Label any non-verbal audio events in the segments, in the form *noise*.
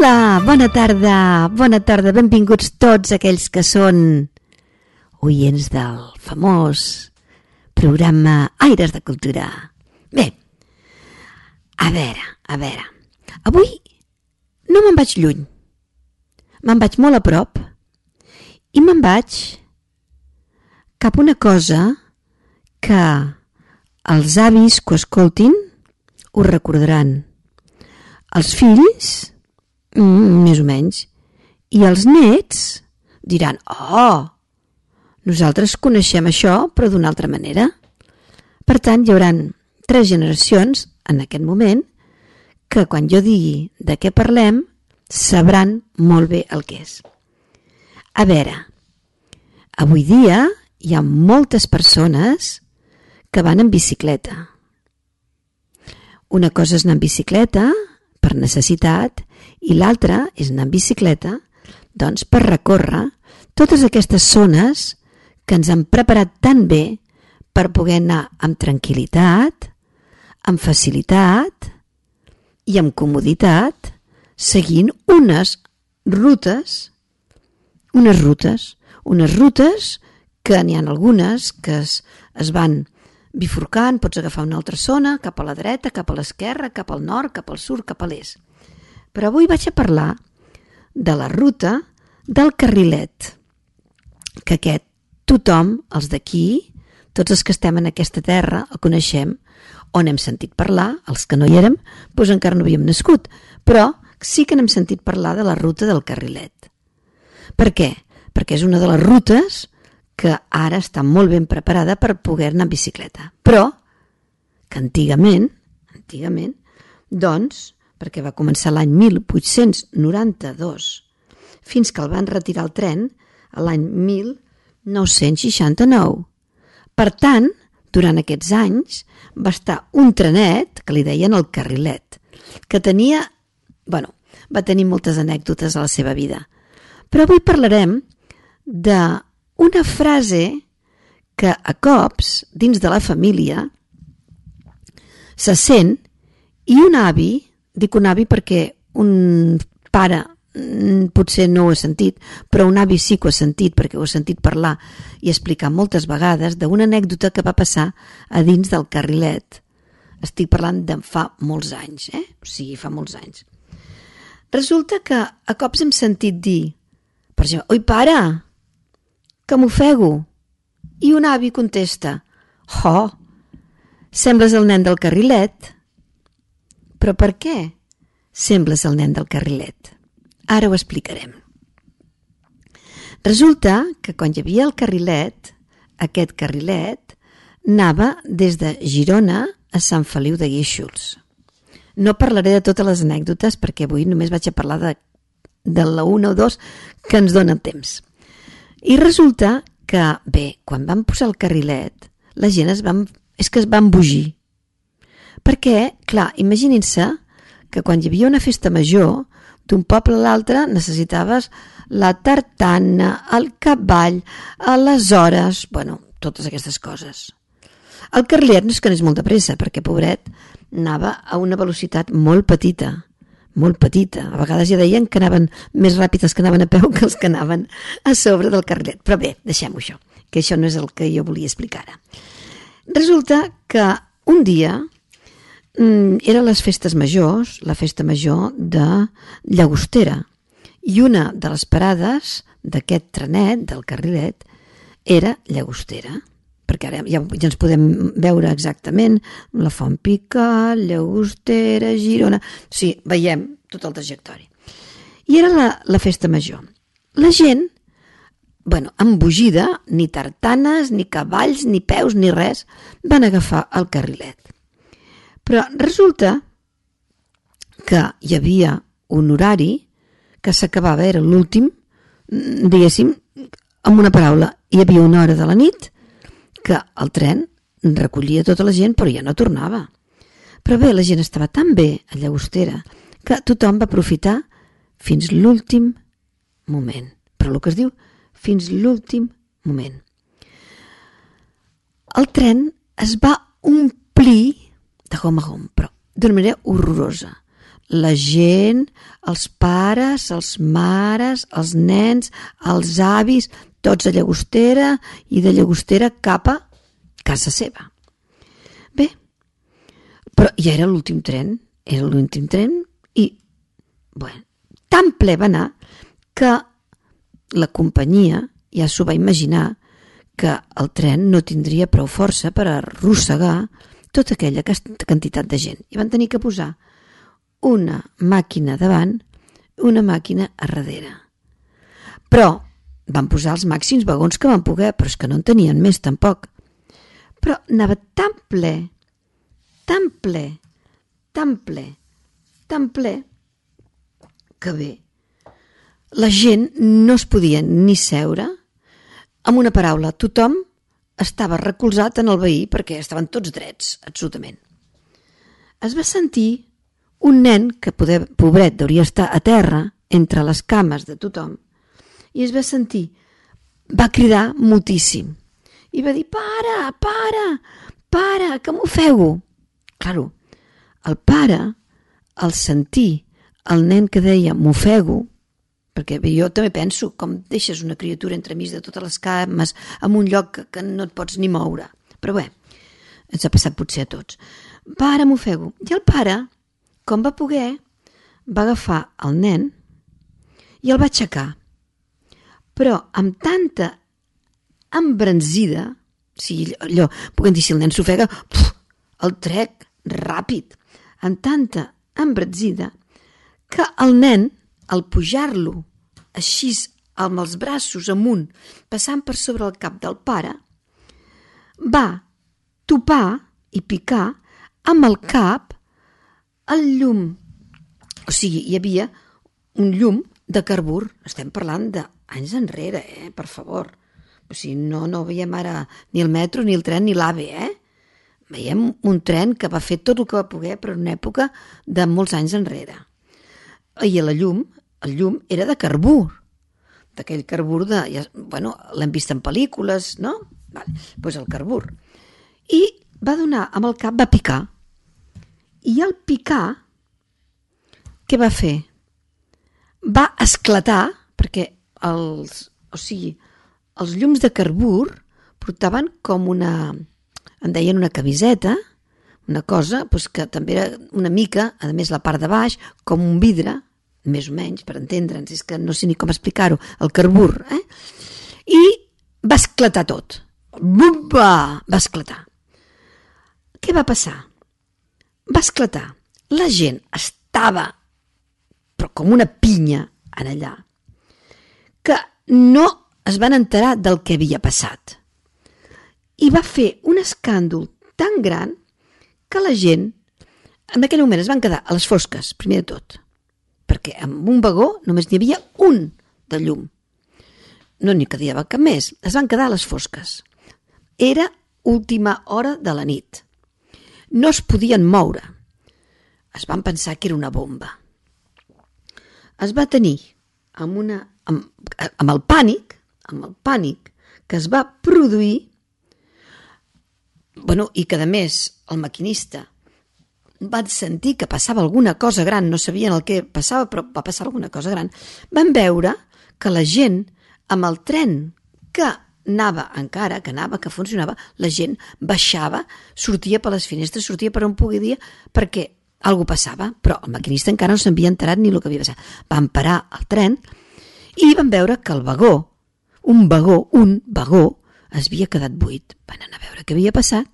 Hola, bona tarda, bona tarda, benvinguts tots aquells que són oients del famós programa Aires de Cultura. Bé, a veure, a veure, avui no me'n vaig lluny, me'n vaig molt a prop i me'n vaig cap una cosa que els avis que ho escoltin ho recordaran. Els fills, Mm, més o menys. I els nets diran, oh, nosaltres coneixem això, però d'una altra manera. Per tant, hi haurà tres generacions en aquest moment que quan jo digui de què parlem sabran molt bé el que és. A veure, avui dia hi ha moltes persones que van en bicicleta. Una cosa és anar en bicicleta per necessitat i l'altra és anar en bicicleta doncs, per recórrer totes aquestes zones que ens han preparat tan bé per poder anar amb tranquil·litat, amb facilitat i amb comoditat seguint unes rutes, unes rutes, unes rutes que n'hi ha algunes que es, es van bifurcant, pots agafar una altra zona, cap a la dreta, cap a l'esquerra, cap al nord, cap al sud, cap a l'est. Però avui vaig a parlar de la ruta del carrilet, que aquest tothom, els d'aquí, tots els que estem en aquesta terra, el coneixem, on hem sentit parlar, els que no hi érem, doncs encara no havíem nascut, però sí que n'hem sentit parlar de la ruta del carrilet. Per què? Perquè és una de les rutes que ara està molt ben preparada per poder anar en bicicleta. Però que antigament, antigament, doncs, perquè va començar l'any 1892, fins que el van retirar el tren a l'any 1969. Per tant, durant aquests anys va estar un trenet, que li deien el carrilet, que tenia, bueno, va tenir moltes anècdotes a la seva vida. Però avui parlarem d'una frase que a cops, dins de la família, se sent i un avi Dic un avi perquè un pare mm, potser no ho he sentit, però un avi sí que ho ha sentit perquè ho he sentit parlar i explicar moltes vegades d'una anècdota que va passar a dins del carrilet. Estic parlant de fa molts anys, eh? o sigui, fa molts anys. Resulta que a cops hem sentit dir, per exemple, oi pare, que m'ofego. I un avi contesta, ho, sembles el nen del carrilet. Però per què sembles el nen del carrilet? Ara ho explicarem. Resulta que quan hi havia el carrilet, aquest carrilet anava des de Girona a Sant Feliu de Guíxols. No parlaré de totes les anècdotes perquè avui només vaig a parlar de, de la 1 o 2 que ens dona temps. I resulta que, bé, quan van posar el carrilet, la gent es van, és que es van embogir. Perquè, clar, imaginin-se que quan hi havia una festa major, d'un poble a l'altre necessitaves la tartana, el cavall, a les hores, bueno, totes aquestes coses. El carrilet no és que anés molt de pressa, perquè, pobret, anava a una velocitat molt petita, molt petita. A vegades ja deien que anaven més ràpides que anaven a peu que els que anaven a sobre del carrilet. Però bé, deixem-ho això, que això no és el que jo volia explicar ara. Resulta que un dia eren les festes majors, la festa major de Llagostera, i una de les parades d'aquest trenet, del carrilet, era Llagostera perquè ara ja, ja ens podem veure exactament la Font Pica, Llagostera, Girona... Sí, veiem tot el trajectori. I era la, la festa major. La gent, bueno, embogida, ni tartanes, ni cavalls, ni peus, ni res, van agafar el carrilet. Però resulta que hi havia un horari que s'acabava, era l'últim, mm, diguéssim, amb una paraula, hi havia una hora de la nit que el tren recollia tota la gent però ja no tornava. Però bé, la gent estava tan bé a Llagostera que tothom va aprofitar fins l'últim moment. Però el que es diu fins l'últim moment. El tren es va omplir gom, però d'una manera horrorosa. La gent, els pares, els mares, els nens, els avis, tots a Llagostera i de Llagostera cap a casa seva. Bé, però ja era l'últim tren, era l'últim tren i, bueno, tan ple va anar que la companyia ja s'ho va imaginar que el tren no tindria prou força per arrossegar tota aquella quantitat de gent. I van tenir que posar una màquina davant, una màquina a darrere. Però van posar els màxims vagons que van poder, però és que no en tenien més tampoc. Però anava tan ple, tan ple, tan ple, tan ple, que bé, la gent no es podia ni seure, amb una paraula, tothom estava recolzat en el veí perquè estaven tots drets, absolutament. Es va sentir un nen que, poder, pobret, hauria estar a terra, entre les cames de tothom, i es va sentir, va cridar moltíssim, i va dir, para, para, para, que m'ofego. Claro, el pare, al sentir el nen que deia m'ofego, perquè jo també penso com deixes una criatura entremig de totes les cames en un lloc que, que no et pots ni moure. Però bé, ens ha passat potser a tots. Pare, m'ofego. I el pare, com va poder, va agafar el nen i el va aixecar. Però amb tanta embranzida, sigui, allò, puguem dir, si el nen s'ofega, el trec ràpid, amb tanta embranzida, que el nen, al pujar-lo així amb els braços amunt, passant per sobre el cap del pare, va topar i picar amb el cap el llum. O sigui, hi havia un llum de carbur. Estem parlant d'anys enrere, eh? Per favor. O sigui, no, no veiem ara ni el metro, ni el tren, ni l'AVE, eh? Veiem un tren que va fer tot el que va poder, però en una època de molts anys enrere. I la llum, el llum era de carbur, d'aquell carbur de... Ja, bueno, l'hem vist en pel·lícules, no? Vale, doncs el carbur. I va donar amb el cap, va picar. I al picar, què va fer? Va esclatar, perquè els, o sigui, els llums de carbur portaven com una, en deien una camiseta, una cosa doncs que també era una mica, a més la part de baix, com un vidre, més o menys, per entendre'ns, és que no sé ni com explicar-ho, el carbur, eh? I va esclatar tot. Bumba! Va esclatar. Què va passar? Va esclatar. La gent estava, però com una pinya, en allà, que no es van enterar del que havia passat. I va fer un escàndol tan gran que la gent en aquell moment es van quedar a les fosques, primer de tot perquè amb un vagó només n'hi havia un de llum. No n'hi quedava cap més, es van quedar a les fosques. Era última hora de la nit. No es podien moure. Es van pensar que era una bomba. Es va tenir amb, una, amb, amb el pànic, amb el pànic que es va produir bueno, i que a més el maquinista van sentir que passava alguna cosa gran, no sabien el que passava, però va passar alguna cosa gran, van veure que la gent, amb el tren que anava encara, que anava, que funcionava, la gent baixava, sortia per les finestres, sortia per on podia, perquè algú passava, però el maquinista encara no s'havia enterat ni el que havia passat. Van parar el tren i van veure que el vagó, un vagó, un vagó, es havia quedat buit. Van anar a veure què havia passat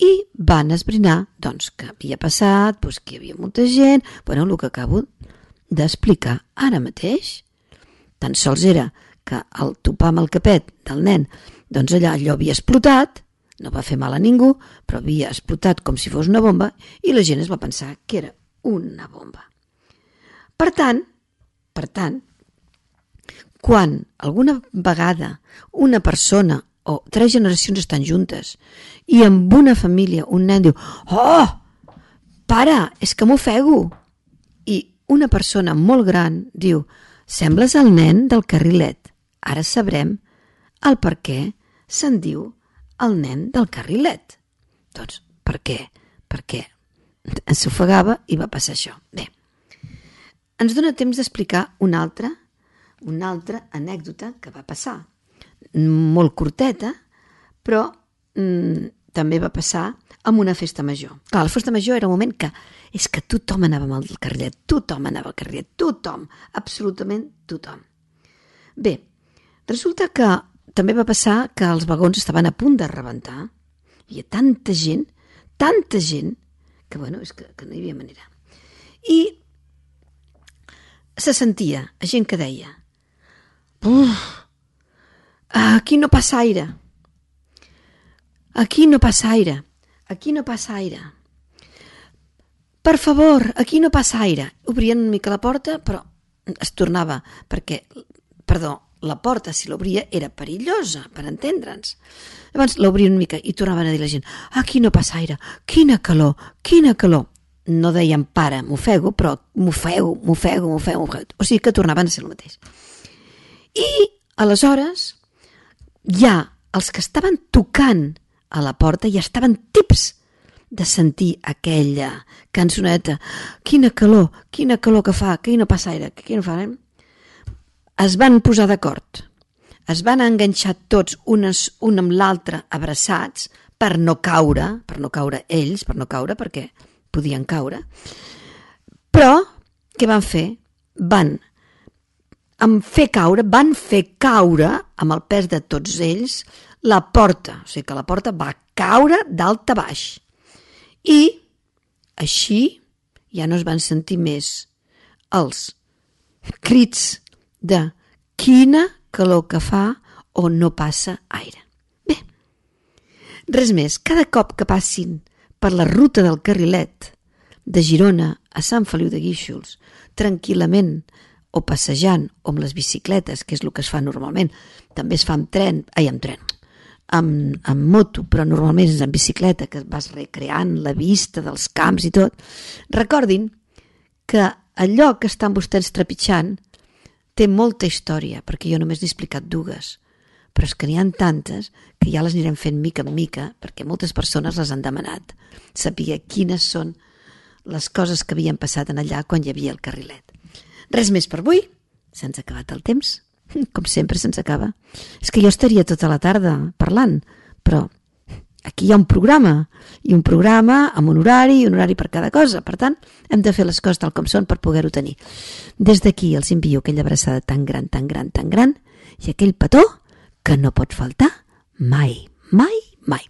i van esbrinar doncs, que havia passat, doncs, que hi havia molta gent, bueno, el que acabo d'explicar ara mateix, tan sols era que al topar amb el capet del nen, doncs allà allò havia explotat, no va fer mal a ningú, però havia explotat com si fos una bomba i la gent es va pensar que era una bomba. Per tant, per tant, quan alguna vegada una persona o tres generacions estan juntes i amb una família un nen diu «Oh, pare, és que m'ofego!» i una persona molt gran diu «Sembles el nen del carrilet». Ara sabrem el per què se'n diu el nen del carrilet. Doncs, per què? Perquè s'ofegava i va passar això. Bé, ens dona temps d'explicar una altra, una altra anècdota que va passar. Molt curteta, però mm, també va passar amb una festa major. Clar, la festa major era un moment que és que tothom anava amb el carrillet, tothom anava al carrillet, tothom, absolutament tothom. Bé, resulta que també va passar que els vagons estaven a punt de rebentar. Hi tanta gent, tanta gent, que bueno, és que, que no hi havia manera. I se sentia gent que deia Uf, aquí no passa aire. Aquí no passa aire. Aquí no passa aire. Per favor, aquí no passa aire. Obrien una mica la porta, però es tornava, perquè, perdó, la porta, si l'obria, era perillosa, per entendre'ns. Llavors l'obrien una mica i tornaven a dir la gent aquí no passa aire, quina calor, quina calor. No deien pare, m'ofego, però m'ofego, m'ofego, m'ofego, o sigui que tornaven a ser el mateix. I aleshores ja els que estaven tocant a la porta ja estaven tips de sentir aquella cançoneta. Quina calor, quina calor que fa, que no passa aire, que fa... Eh? Es van posar d'acord. Es van enganxar tots unes, un amb l'altre abraçats per no caure, per no caure ells, per no caure perquè podien caure. Però, què van fer? Van en fer caure, van fer caure, amb el pes de tots ells, la porta. O sigui que la porta va caure d'alt a baix. I així ja no es van sentir més els crits de quina calor que fa o no passa aire. Bé, res més, cada cop que passin per la ruta del carrilet de Girona a Sant Feliu de Guíxols, tranquil·lament, o passejant, o amb les bicicletes, que és el que es fa normalment. També es fa amb tren, ai, amb tren, amb, amb moto, però normalment és amb bicicleta, que vas recreant la vista dels camps i tot. Recordin que allò que estan vostès trepitjant té molta història, perquè jo només n'he explicat dues, però és que n'hi han tantes que ja les anirem fent mica en mica, perquè moltes persones les han demanat, saber quines són les coses que havien passat en allà quan hi havia el carrilet. Res més per avui. Se'ns ha acabat el temps. *laughs* Com sempre se'ns acaba. És que jo estaria tota la tarda parlant, però aquí hi ha un programa, i un programa amb un horari un horari per cada cosa. Per tant, hem de fer les coses tal com són per poder-ho tenir. Des d'aquí els envio aquella abraçada tan gran, tan gran, tan gran, i aquell petó que no pot faltar mai, mai, mai.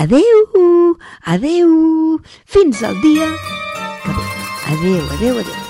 Adeu, adeu, fins al dia que ve. Adeu, adeu, adeu.